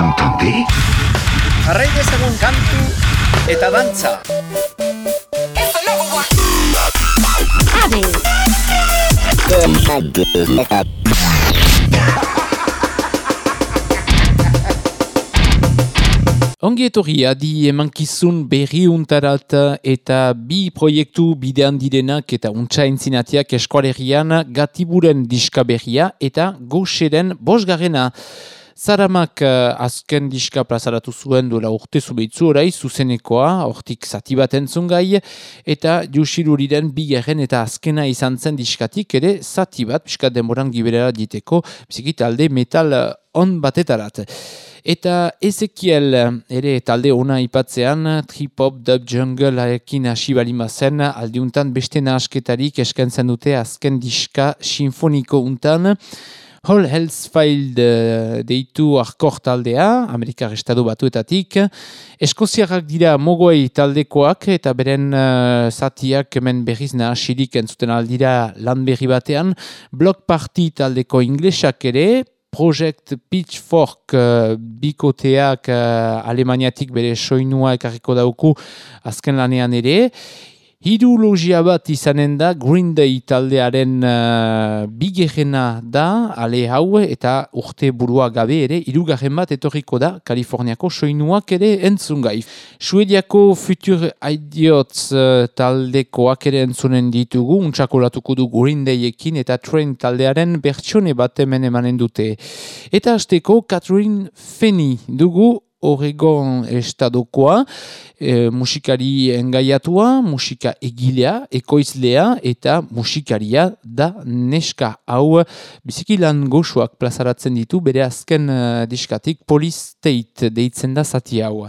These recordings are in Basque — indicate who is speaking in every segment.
Speaker 1: entendez
Speaker 2: Jarrai dezagun kantu eta dantza.
Speaker 3: Ongi etorri adi emankizun berri untarat eta bi proiektu bidean direnak eta untsa entzinatiak eskualerian gatiburen diska berria eta goxeren bosgarrena. Zaramak uh, azken diska plazaratu zuen duela urte zubeitzu orai zuzenekoa, hortik zati bat entzun gai, eta jusiruriren bigarren eta azkena izan zen diskatik ere zati bat, piskat denboran giberera diteko, biziki talde metal uh, on batetarat. Eta Ezekiel ere talde ona ipatzean, trip-hop, dub jungle harekin hasi balima zen, aldiuntan beste nahasketarik eskentzen dute azken diska sinfoniko untan, Hall Hellsfield uh, deitu arkor taldea, Amerikar Estadu batuetatik. Eskoziarrak dira mogoei taldekoak eta beren uh, zatiak hemen berriz nahasirik entzuten aldira lan berri batean. Block Party taldeko inglesak ere, Project Pitchfork uh, bikoteak uh, Alemaniatik bere soinua ekarriko dauku azken lanean ere. Hidrologia bat izanen da Green Day taldearen uh, bigerena da, ale hau eta urte burua gabe ere, irugarren bat etorriko da Kaliforniako soinuak ere entzungai. Suediako Future Idiots uh, taldekoak ere entzunen ditugu, untsakolatuko du Green Dayekin eta Train taldearen bertsione bat hemen emanen dute. Eta azteko Catherine Fenny dugu Oregon estadokoa, e, musikari engaiatua, musika egilea, ekoizlea eta musikaria da neska hau bizikilan goxuak plazaratzen ditu bere azken uh, diskatik Polistate deitzen da zati hau.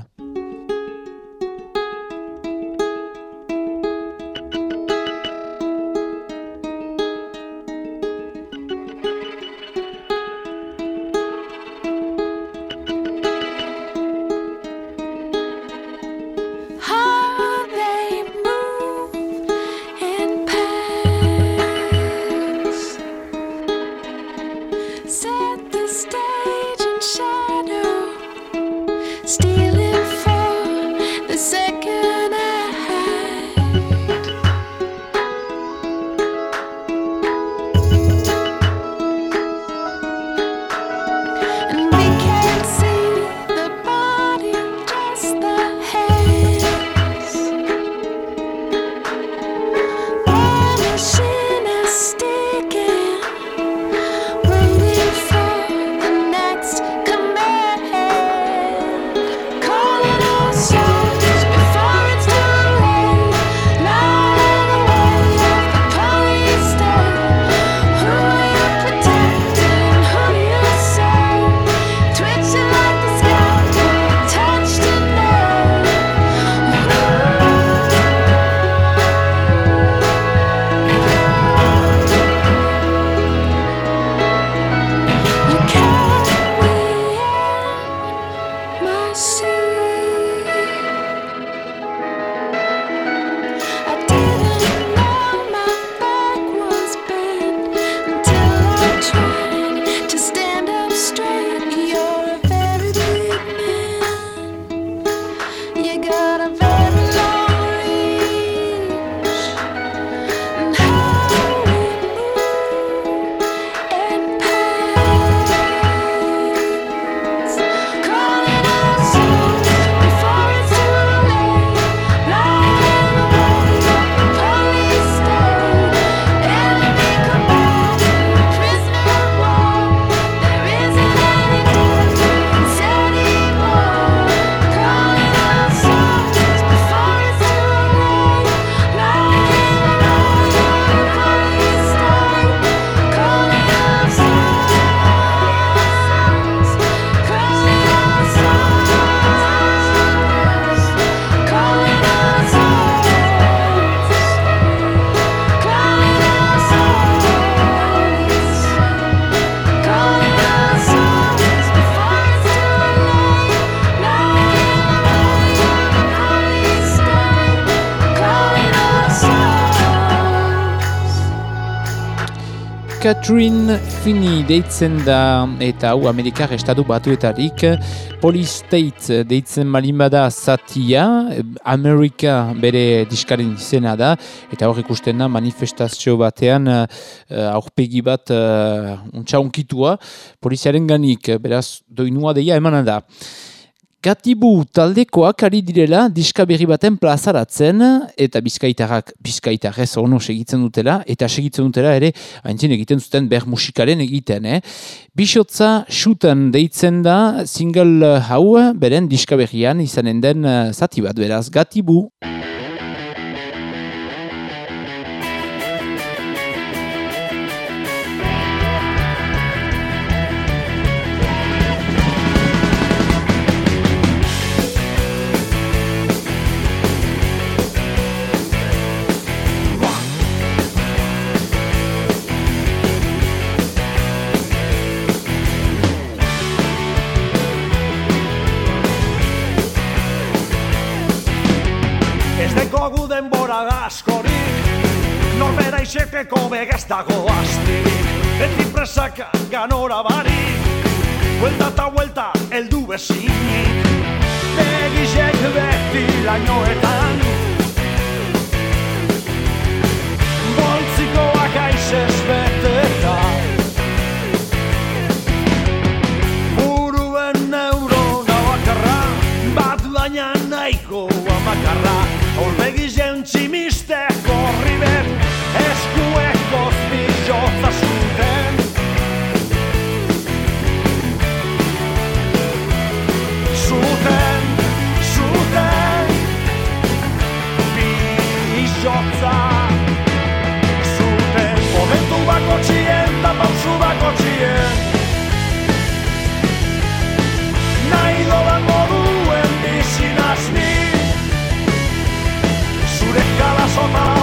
Speaker 3: Catherine Finney deitzen da eta hau Amerikar estatu batuetarik Police State deitzen malimada zatia Amerika bere diskaren izena da eta hor ikusten da manifestazio batean uh, aurpegi bat uh, untxa unkitua poliziaren ganik beraz doinua deia emana da Gatibu taldekoak ari direla diska berri baten plazaratzen eta bizkaitarrak bizkaitarrez ono segitzen dutela eta segitzen dutela ere haintzin egiten zuten ber musikaren egiten. Eh? Bixotza shooten deitzen da single hau beren diska berrian izanen den eh, zati bat beraz Gatibu.
Speaker 1: Ez dago astirik Beti presaka ganora barik Huelta eta huelta eldu bezinik Begizek beti lainoetan Boltzikoak txien Nahi dolan Zure kalasota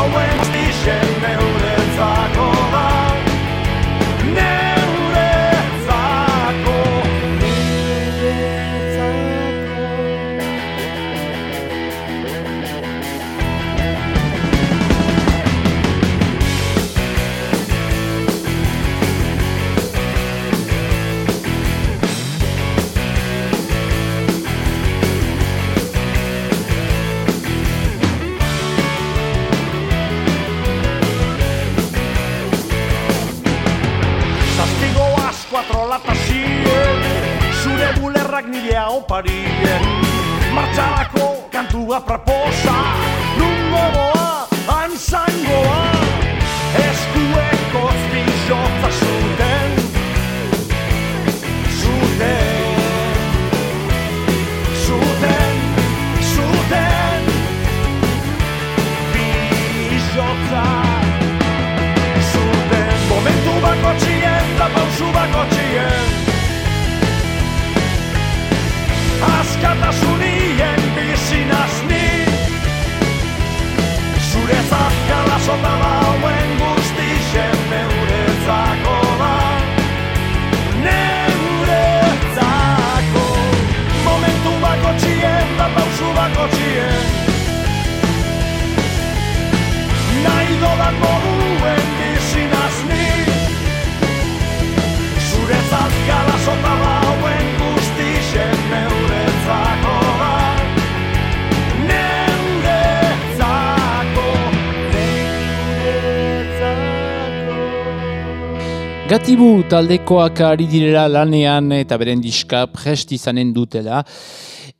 Speaker 3: Gatibu taldekoak ari direla lanean eta beren diska prest izanen dutela.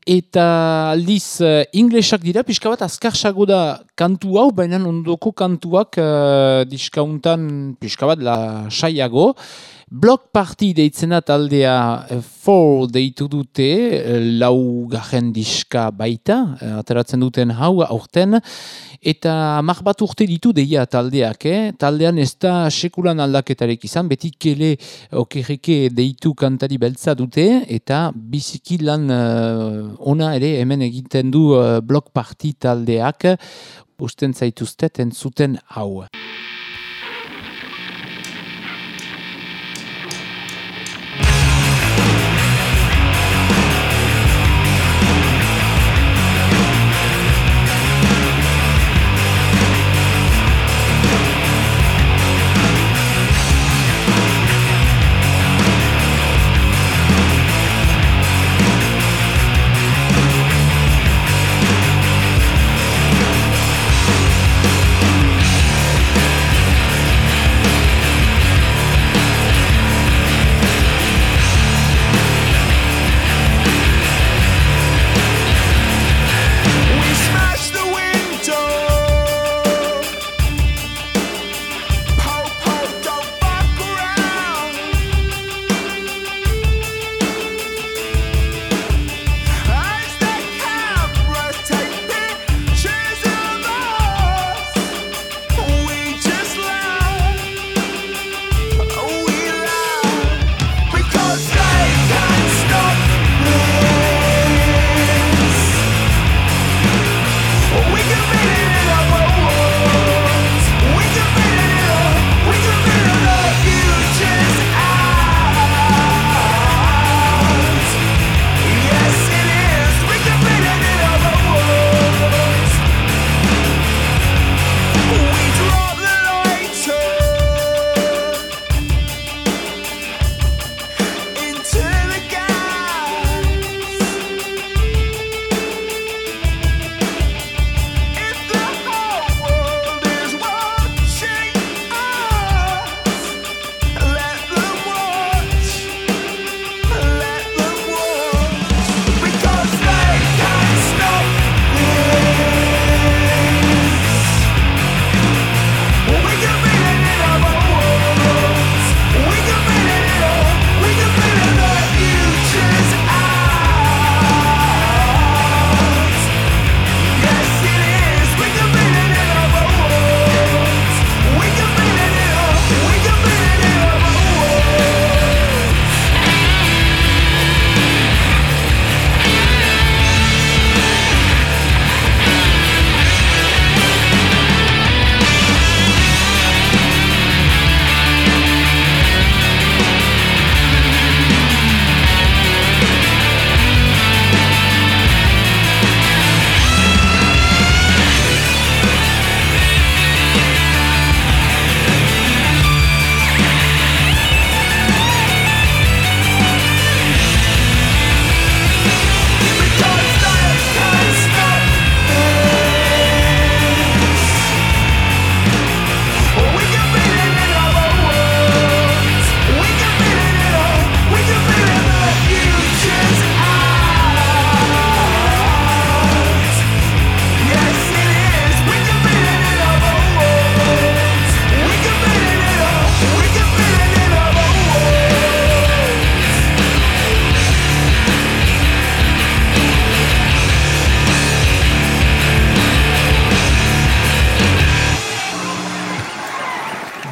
Speaker 3: Eta aldiz, uh, inglesak dira, pixka bat azkarsago da kantu hau, baina ondoko kantuak uh, diskauntan pixka bat la saiago. Block Party deitzen da taldea uh, For deitu dute, uh, lau garen diska baita, uh, ateratzen duten hau aurten, eta mar bat urte ditu deia taldeak, eh? taldean ez da sekulan aldaketarek izan, beti kele okerreke deitu kantari beltza dute, eta biziki lan uh, ona ere hemen egiten du uh, Block Party taldeak, usten zaituztet entzuten hau.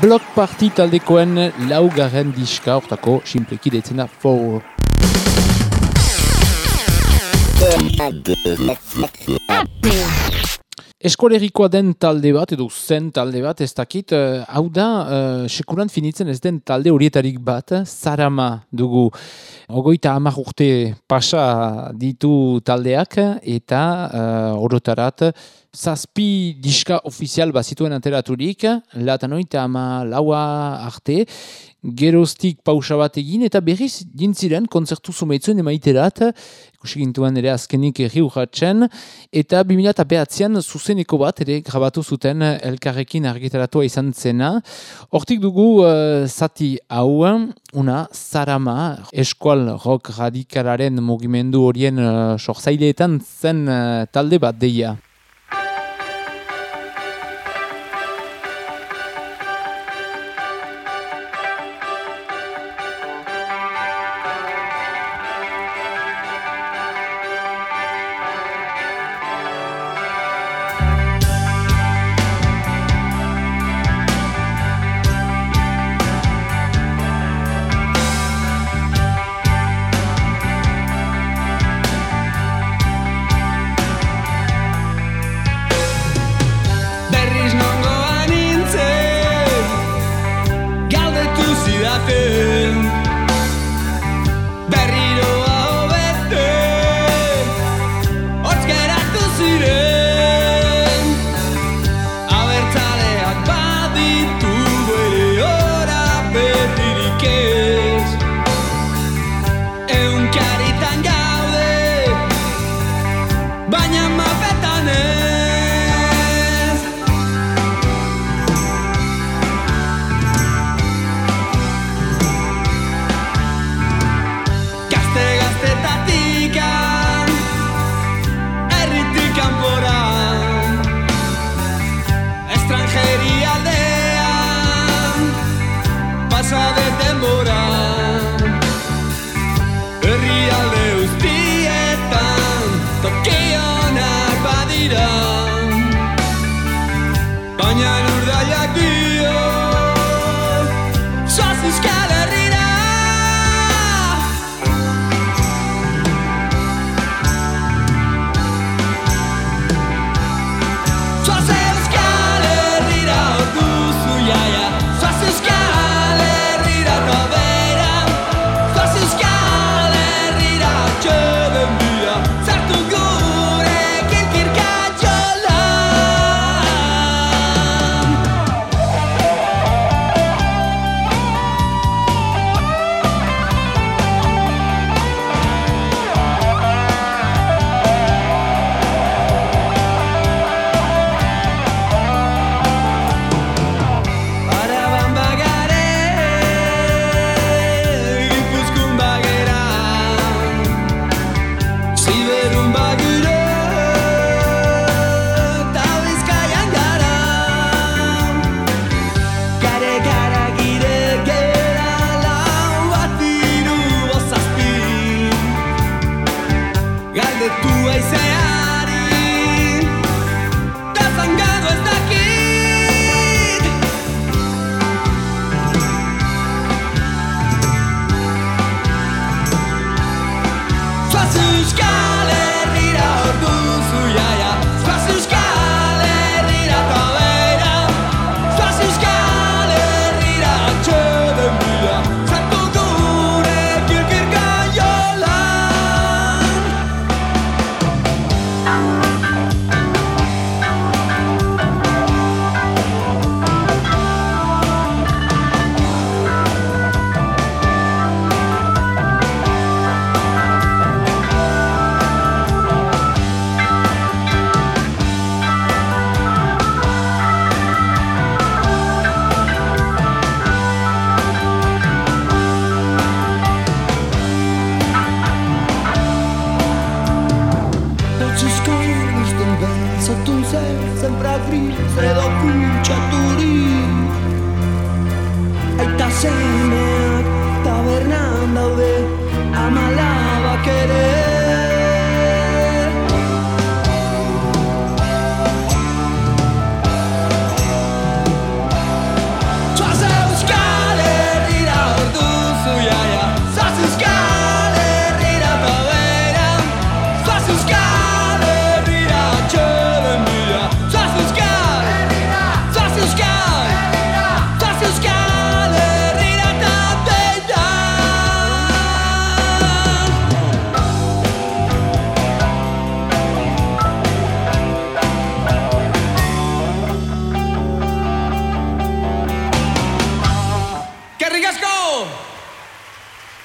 Speaker 4: Block Party taldekoen laugarren diska, hortako simpleki deitzen da Four. Eskolerikoa den talde bat, edo zen talde bat, ez dakit, eh, hau da, uh, sekuran finitzen ez den talde horietarik bat, Zarama dugu. Ogoita hamar urte pasa ditu taldeak, eta uh, orotarat, zazpi diska ofizial bazituen ateraturik, latanoita ama laua arte, geroztik pausa bat egin, eta berriz dintziren konzertu zumeitzuen emaiterat, ikusi gintuan ere azkenik erri urratzen, eta 2008an zuzeneko bat ere grabatu zuten elkarrekin argitaratua izan zena. Hortik dugu uh, zati hau, una Zarama, eskual rock radikalaren mugimendu horien uh, sorzaileetan zen uh, talde bat deia.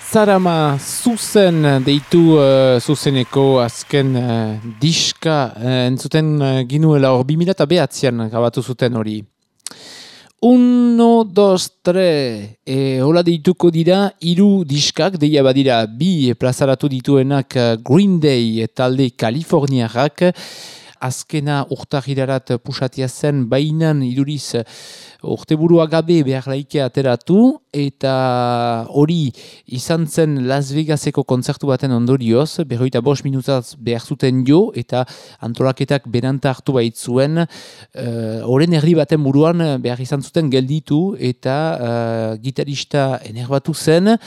Speaker 3: Zarama zuzen deitu uh, zuzeneko azken uh, diska uh, entzuten uh, ginuela hor 2008an gabatu zuten hori. Uno, dos, tre, e, hola deituko dira, hiru diskak, deia badira, bi plazaratu dituenak uh, Green Day talde Kaliforniarrak, azkena urtahirarat pusatia zen, bainan iduriz urteburua gabe behar laike ateratu, eta hori izan zen Las Vegaseko kontzertu baten ondorioz, berroita bos minutaz behar zuten jo, eta antolaketak beranta hartu baitzuen, uh, erdi baten buruan behar izan zuten gelditu, eta uh, gitarista enerbatu zen,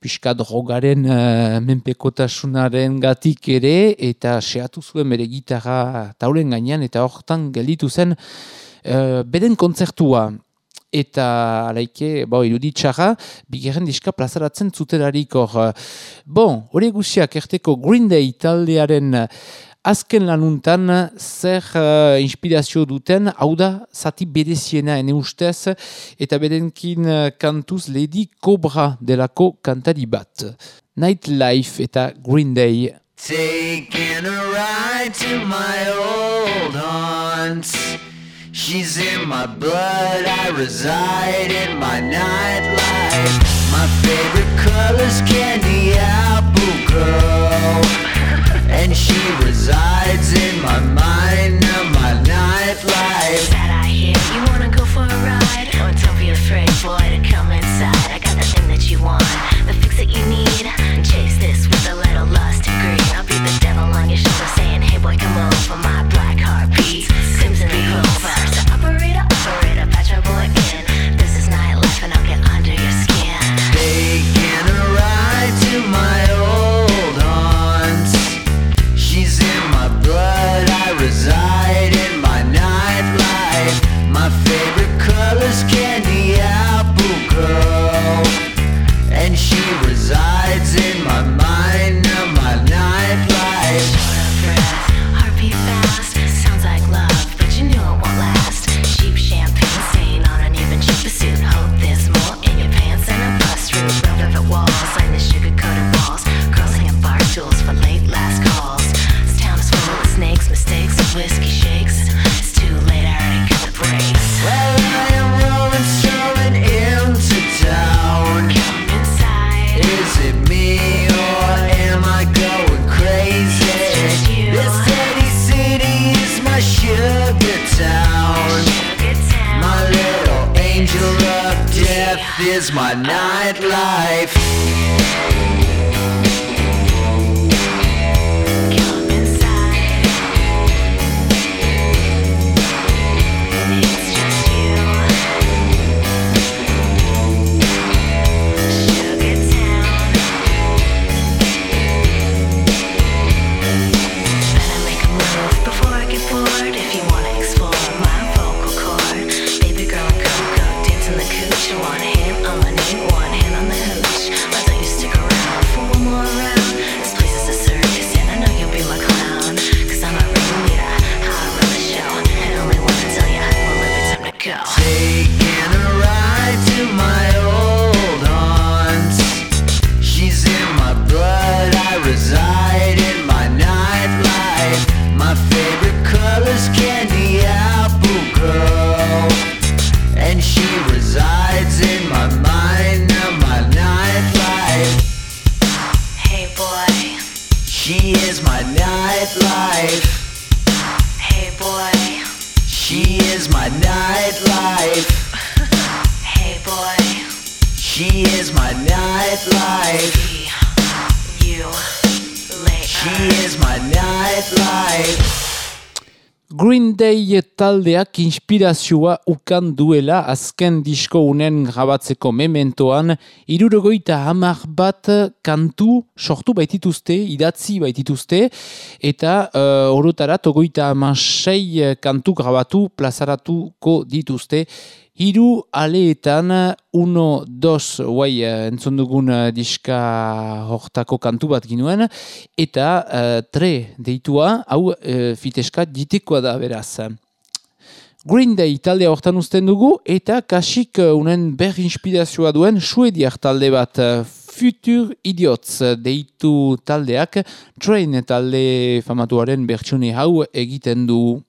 Speaker 3: pixka drogaren uh, menpekotasunaren gatik ere, eta seatu zuen bere gitarra taulen gainean, eta hortan gelditu zen uh, beren kontzertua. Eta alaike, bo, iruditxarra, bigarren diska plazaratzen zuterarik hor. Bon, hori guziak erteko Green Day taldearen azken lanuntan zer uh, inspirazio duten, hau da, zati bereziena ene ustez, eta bedenkin uh, kantuz Lady Cobra delako kantari bat. Nightlife eta Green Day.
Speaker 5: Taking a ride to my old haunts. She's in my blood, I reside in my nightlife. My favorite color's candy apple girl. And she resides in my mind and my nightlife.
Speaker 6: That I hear you wanna go for a ride. Oh, don't be afraid, boy, to come inside. I got the thing that you want, the fix that you need. Chase this with a little lust and greed. I'll be the devil on your shoulder saying,
Speaker 3: taldeak inspirazioa ukan duela azken disko unen grabatzeko mementoan, irurogoita hamar bat kantu sortu baitituzte, idatzi baitituzte, eta uh, orotarat ogoita hamasei kantu grabatu plazaratuko dituzte, Hiru aleetan, uno, dos, guai, eh, entzun dugun eh, diska hortako kantu bat ginuen, eta eh, tre deitua, hau eh, fiteska ditekoa da beraz.
Speaker 7: Green Day taldea hortan uzten dugu eta kasik eh, unen ber inspirazioa duen suediar talde bat eh, Futur Idiots eh, deitu taldeak Train talde famatuaren bertsune hau egiten du.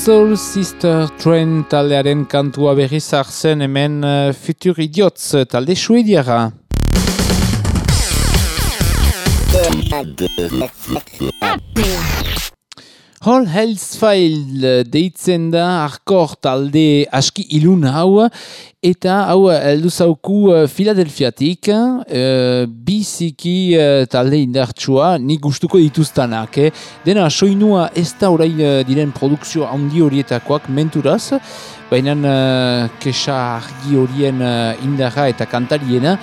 Speaker 3: Soul Sister
Speaker 7: Train taldearen kantua berriz hartzen hemen eh, uh, Futur Idiots eh, talde suediara. Hall Hellsfile eh, deitzen da arkor talde aski ilun hau eta hau eh, heldu zauku eh, Filadelfiatik e, biziki e, talde indartsua ni gustuko dituztanak. Eh? Dena soinua ez da orain diren produkzio handi horietakoak menturaz, baina e, kesa argi horien indarra eta kantariena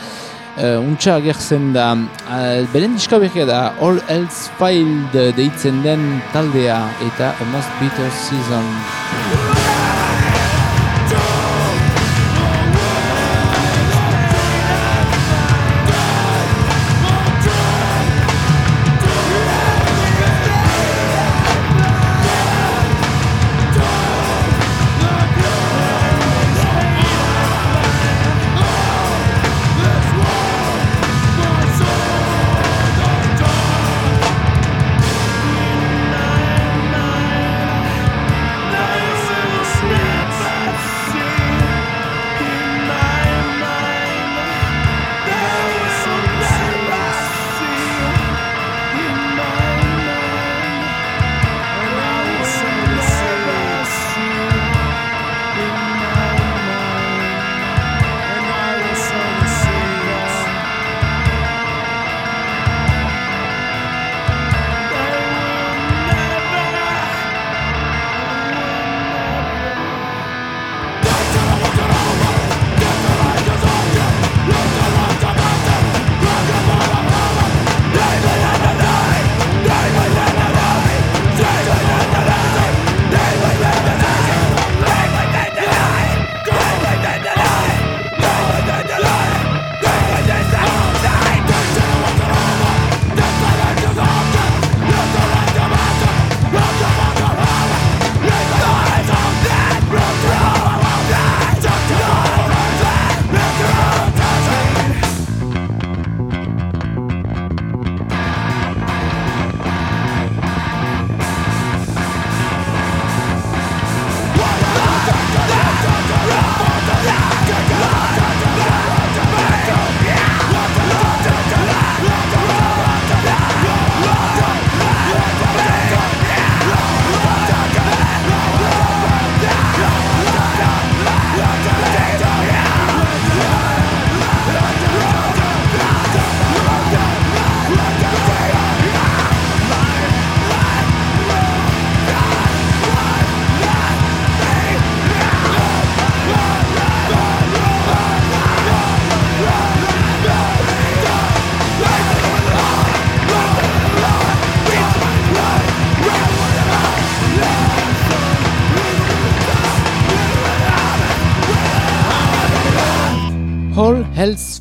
Speaker 7: Eh, uh, untxa agertzen da. Uh, beren diska berria da All Else Filed deitzen den taldea eta A Most Bitter Season.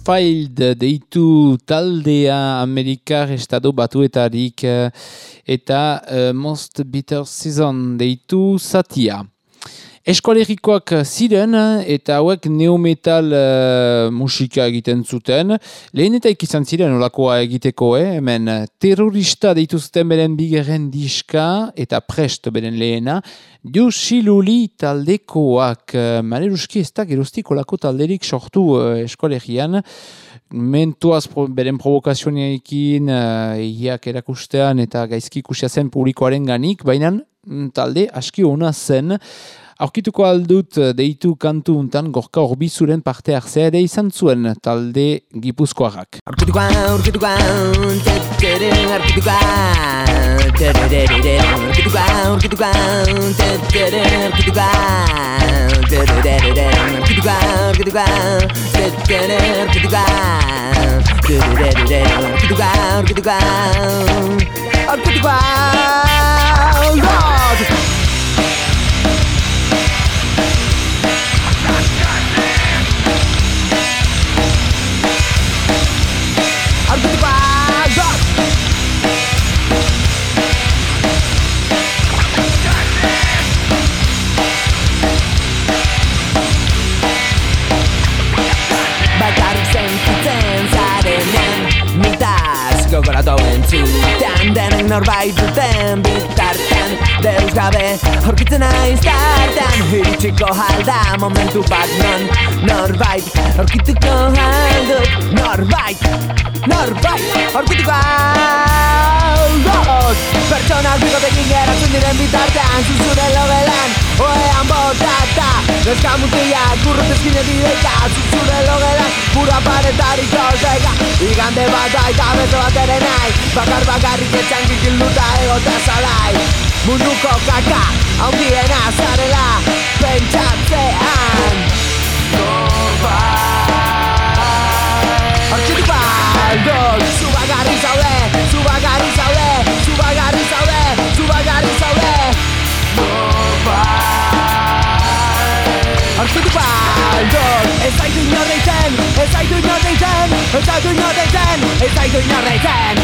Speaker 3: Hellsfield deitu taldea Amerikar estado batuetarik eh, eta uh, Most Bitter Season deitu satia. Eskolerikoak ziren eta hauek neometal uh, musika egiten zuten. Lehen eta ikizan ziren olakoa egiteko, eh? hemen terrorista dituzten beren bigerren diska eta prest beren lehena. Josiluli taldekoak, uh, maleruski ez da gerostik olako talderik sortu uh, eskolegian. Mentuaz pro, beren provokazioneekin uh, erakustean eta gaizki ikusia zen publikoaren ganik, baina mm, talde aski ona zen. Aurkituko aldut eh, deitu kantu untan gorka orbizuren parte hartzea ere izan zuen talde gipuzkoarrak.
Speaker 7: Aurkitukoa, aurkitukoa, tetere, aurkitukoa, tererere, aurkitukoa, aurkitukoa, tetere, aurkitukoa, tererere, aurkitukoa, aurkitukoa, tetere, aurkitukoa, tererere, aurkitukoa, aurkitukoa, aurkitukoa, aurkitukoa, aurkitukoa, Mitaz gogoratu entzutean Denek norbait duten bitartean Deus gabe horkitzen naiz tartean. Iritsiko halda momentu bat non Norbait horkituko haldut Norbait, norbait horkituko haldut Pertsonak bikotekin geratzen diren bitartean Zuzure logelan, oean botata Neska mutiak urrutezkine direka Zuzure logelan, pura paretarik tozeka Igande bat baita bezo bat ere nahi Bakar bakarrik etxan gikilduta egotea zalai Munduko kaka, haundiena zarela Pentsatzean Hortzitu baldot Zu bagarri zaude, zu bagarri zaude Zu bagarri zaude, zu bagarri zaude. Hortzitu baldot Ez zaitu inorreiten, ez zaitu inorreiten Ez zaitu inorreiten, ez zaitu inorreiten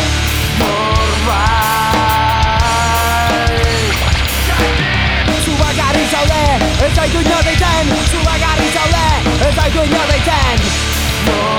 Speaker 7: ez zaitu inorreiten Zu zaude, ez zaitu inorreiten Hortzitu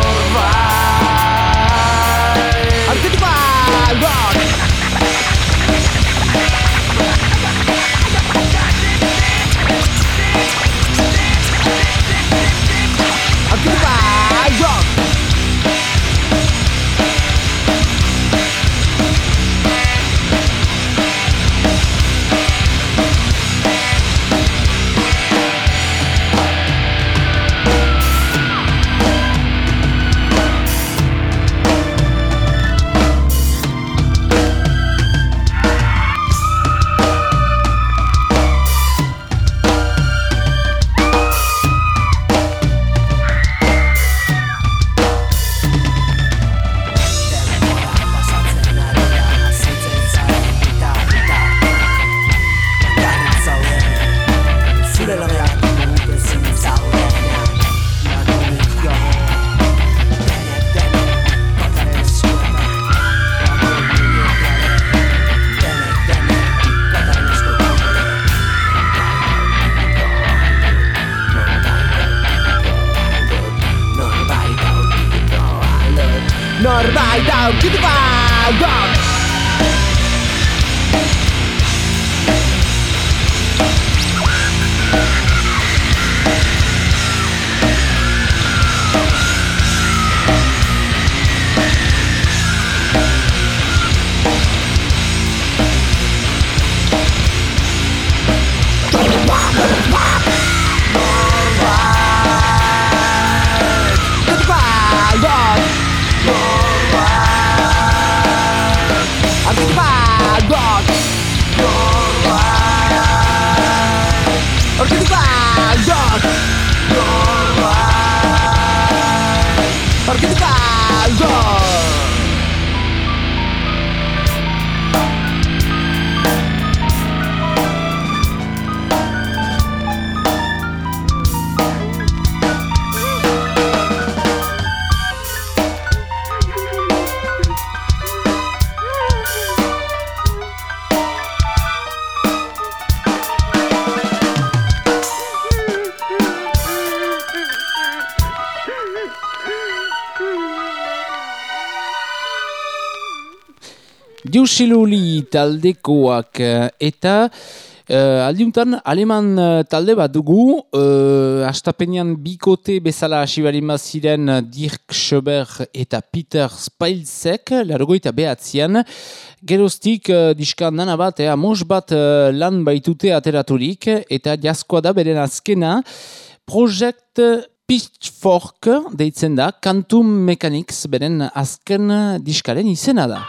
Speaker 3: Diusiluli taldekoak eh, eta uh, aldiuntan aleman eh, talde bat dugu uh, astapenean bikote bezala asibarin ziren Dirk Schober eta Peter Spailzek largoita behatzean geroztik uh, diskan dana bat ea mos bat uh, lan baitute ateraturik eta jaskoa da beren azkena Project Pitchfork deitzen da Quantum Mechanics beren azken diskaren izena da.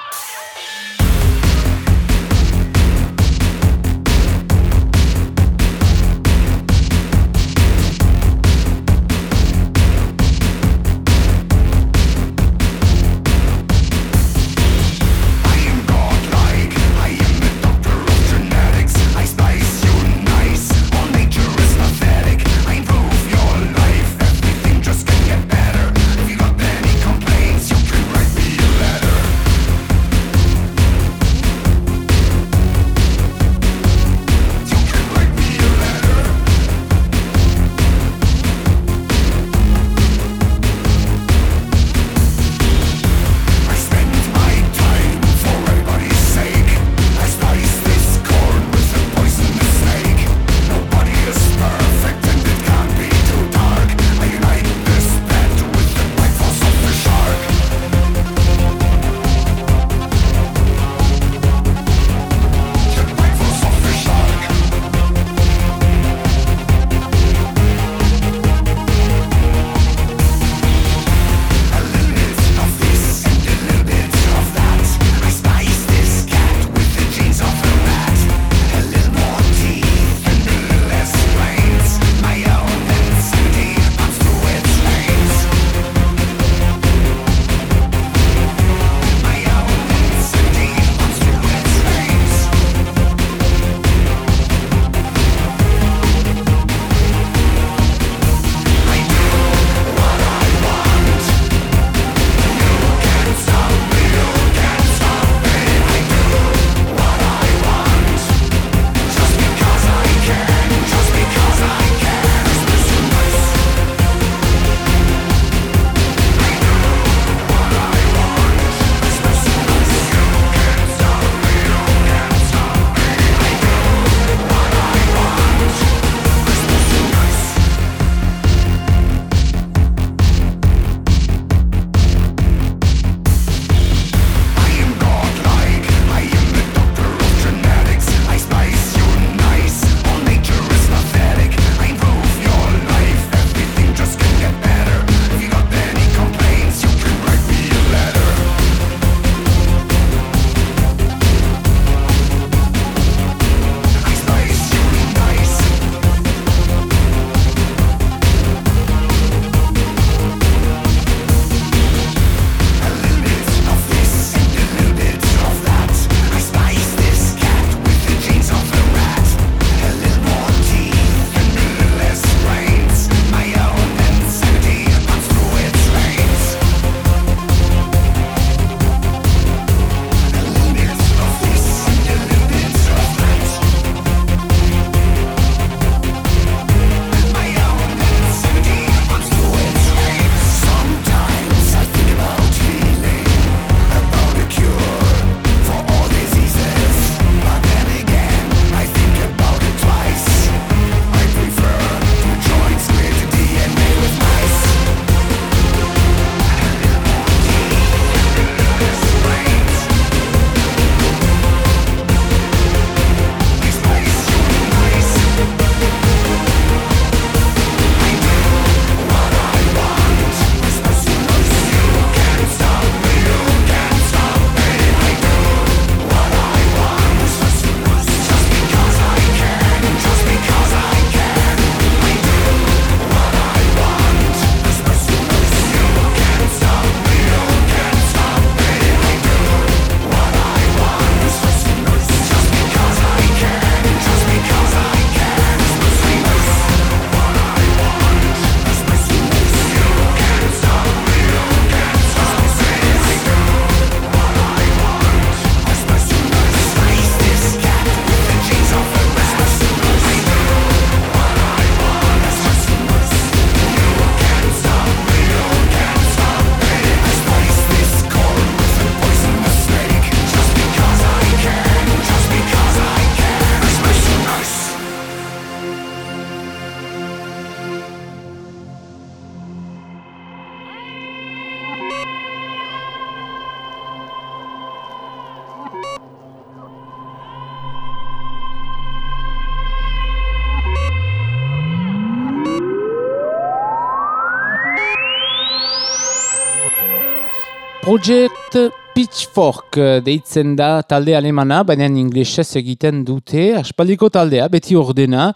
Speaker 3: Project Pitchfork eh, deitzen da talde alemana, baina inglesez egiten dute, aspaldiko taldea, beti ordena,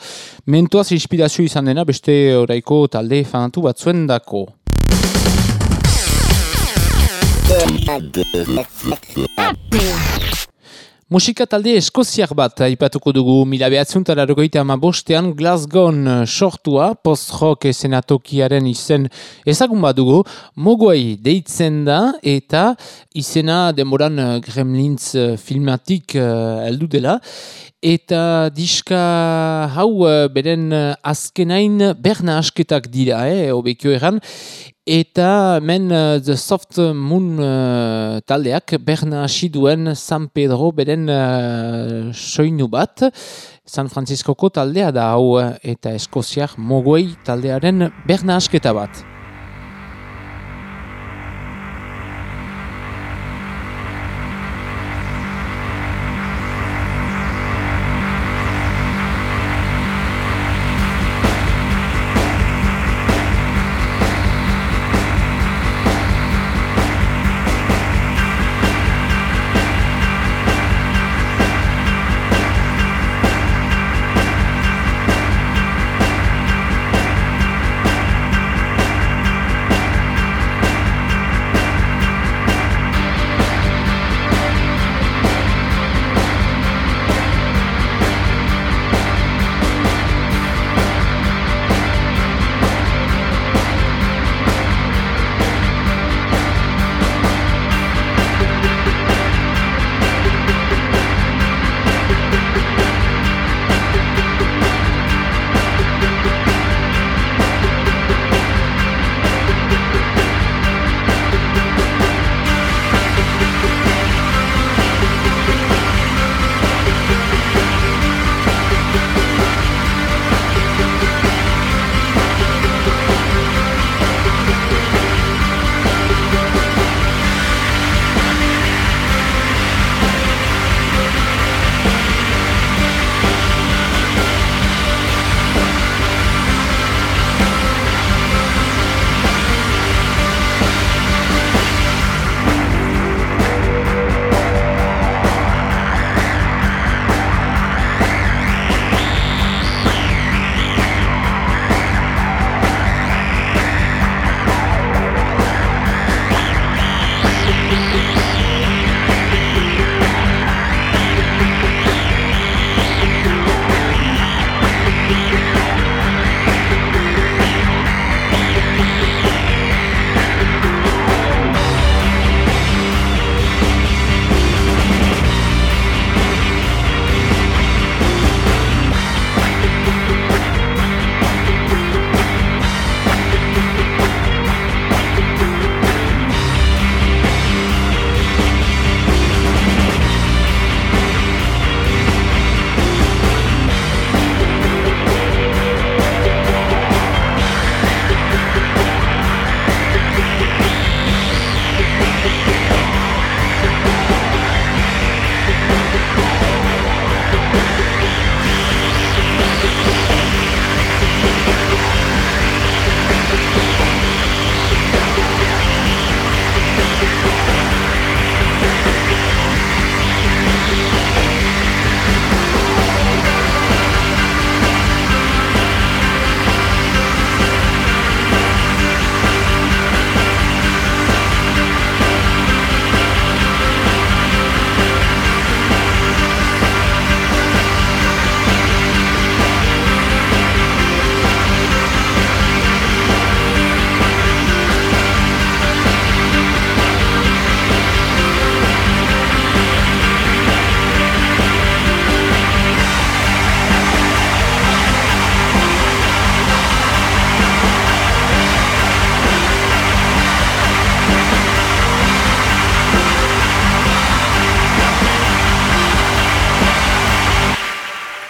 Speaker 3: mentuaz inspirazio izan dena, beste oraiko talde fanatu bat zuen dako. Musika talde eskoziar bat aipatuko dugu mila behatzuntara rogoita ama bostean Glasgow sortua post-rock esenatokiaren izen ezagun bat dugu mogoei deitzen da eta izena demoran Gremlins filmatik uh, heldu dela. Eta diska hau uh, beren azkenain berna asketak dira, eh, obekio eran, Eta men uh, The Soft Moon uh, taldeak berna hasi duen San Pedro beren uh, soinu bat. San Franciscoko taldea da hau eta Eskoziak mogoi taldearen berna asketa bat.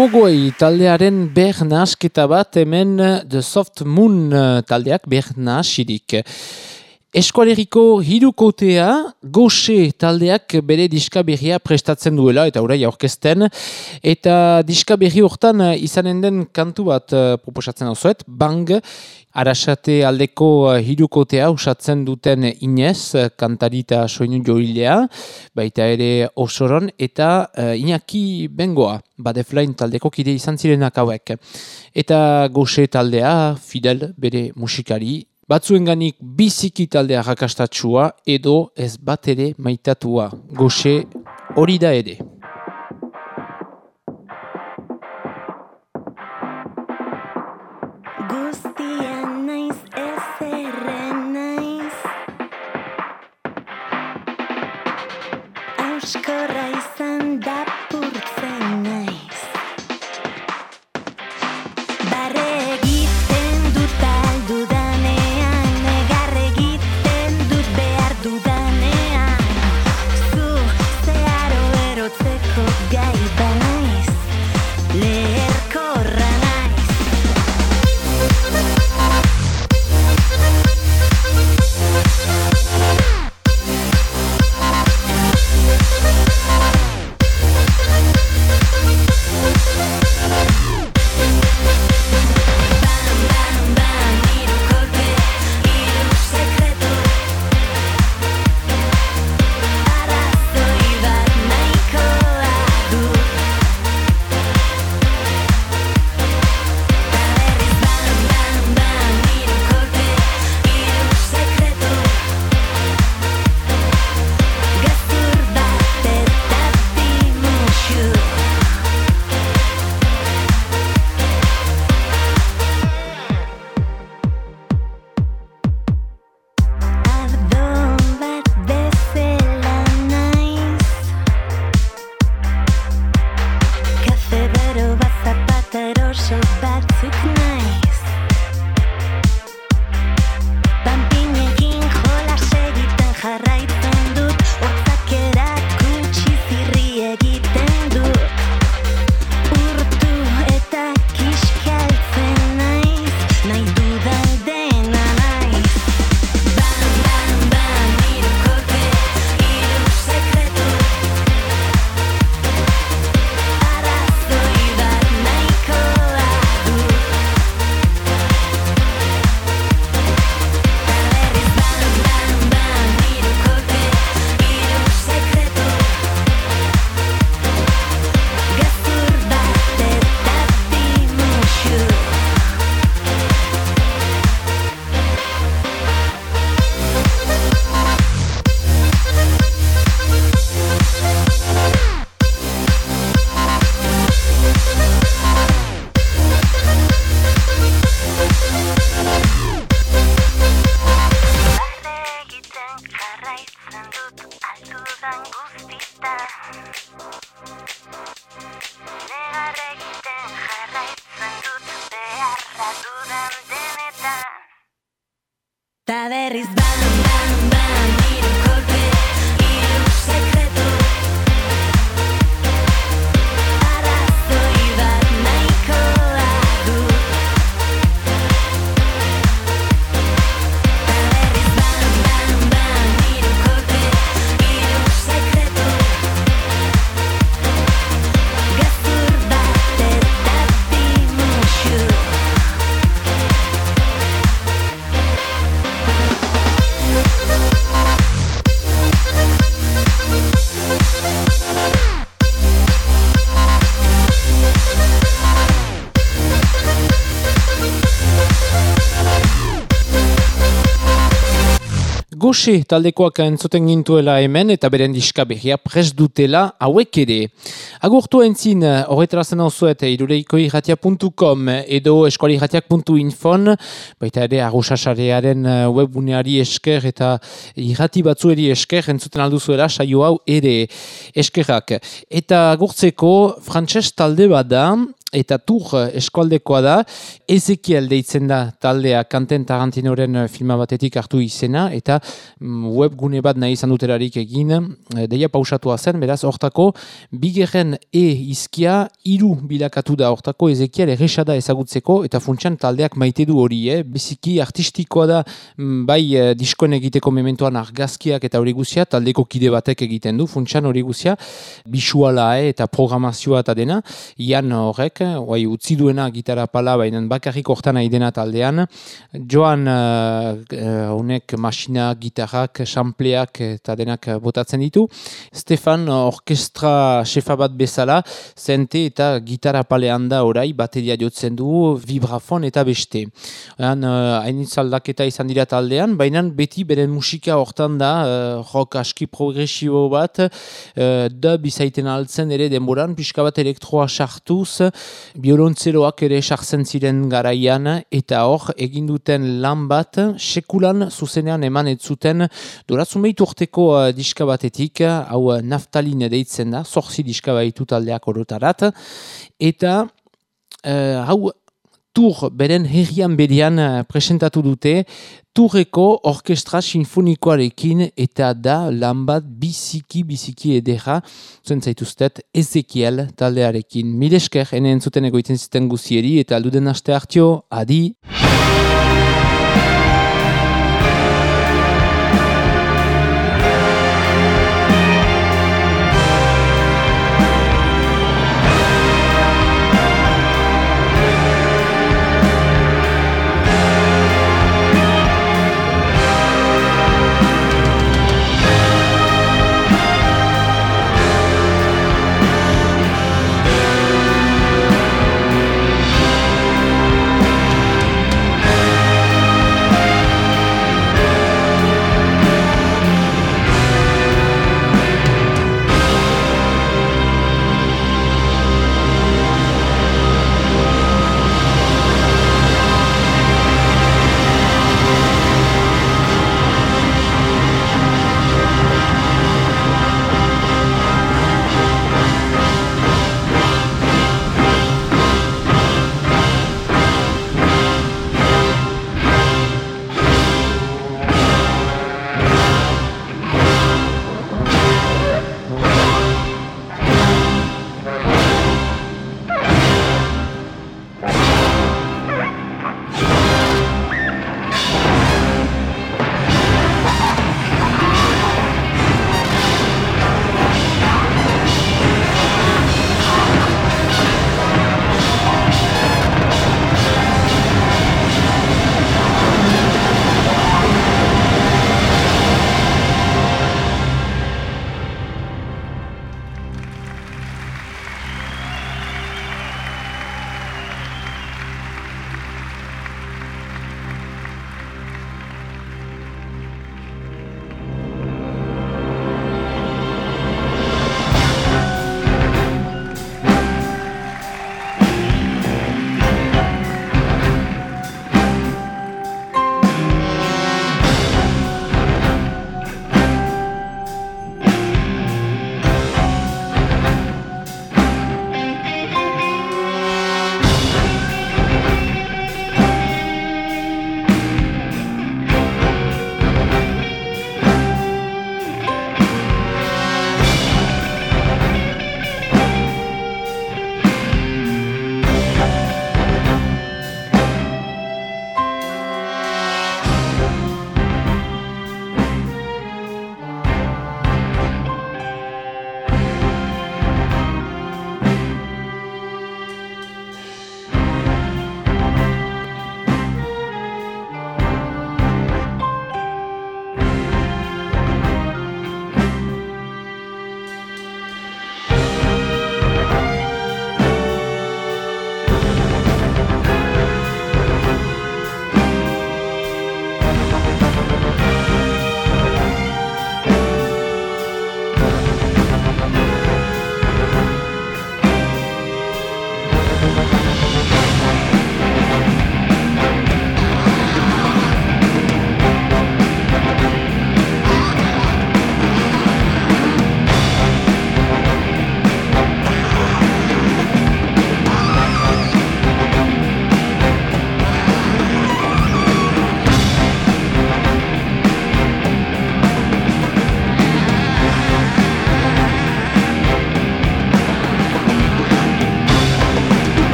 Speaker 3: Mogoi taldearen ber nasketa bat hemen The Soft Moon taldeak ber nasirik.
Speaker 6: Eskualeriko hirukotea goxe taldeak bere diska berria prestatzen duela eta orai aurkezten eta diska berri hortan izanen den kantu bat eh, proposatzen dauzuet, bang, arasate aldeko eh, hirukotea usatzen duten Inez, eh, kantarita soinu joilea, baita ere osoron eta uh, Iñaki Bengoa, badeflain taldeko kide izan zirenak hauek. Eta goxe taldea, Fidel, bere musikari, Batzuenganik biziki taldea rakastatsua edo ez bat ere maitatua. Goxe hori da ere. Goxe taldekoak entzuten gintuela hemen eta beren diska berria pres dutela hauek ere. Agurtu entzin horretarazen hau zuet irureikoirratia.com edo eskualirratiak.infon baita ere agusasarearen webguneari esker eta irrati batzueri esker entzuten alduzuela saio hau ere eskerrak. Eta agurtzeko frantses talde bat da
Speaker 3: eta tur eh, eskualdekoa da, Ezekiel deitzen da taldea kanten Tarantinoren eh, filma batetik hartu izena, eta mm, webgune bat nahi izan duterarik egin, eh, deia pausatua zen, beraz, hortako, bigerren E izkia, hiru bilakatu da. Hortako Ezekiel erresada ezagutzeko, eta funtsian taldeak maite du hori, eh? biziki artistikoa da, mm, bai diskoen egiteko mementoan argazkiak eta hori guzia, taldeko kide batek egiten du, funtsian hori guzia, bisuala eh, eta programazioa eta dena, ian horrek, oai, utzi duena gitara pala, baina bakarrik hortan nahi dena taldean, joan uh, honek masina, gitarrak, sampleak eta denak botatzen ditu, Stefan orkestra shefa bat bezala, zente eta gitara palean da orai, bateria jotzen du, vibrafon eta beste. Han, uh, hainitz aldaketa izan dira taldean, baina beti beren musika hortan da, uh, rock aski progresibo bat, uh, dub izaiten altzen ere denboran, pixka bat elektroa sartuz, biolontzeroak ere sartzen ziren garaian, eta hor, egin duten lan bat, sekulan zuzenean eman ez zuten, doratzumeit urteko uh, diska batetik, hau uh, naftalin deitzen da, zorzi diska baitu taldeak orotarat, eta uh, hau tur beren herrian berian uh, presentatu dute, turreko orkestra sinfonikoarekin eta da lan bat biziki biziki edera, zuen zaituztet Ezekiel taldearekin. Milesker, ene entzuten egoiten ziten guzieri eta alduden aste hartio, adi!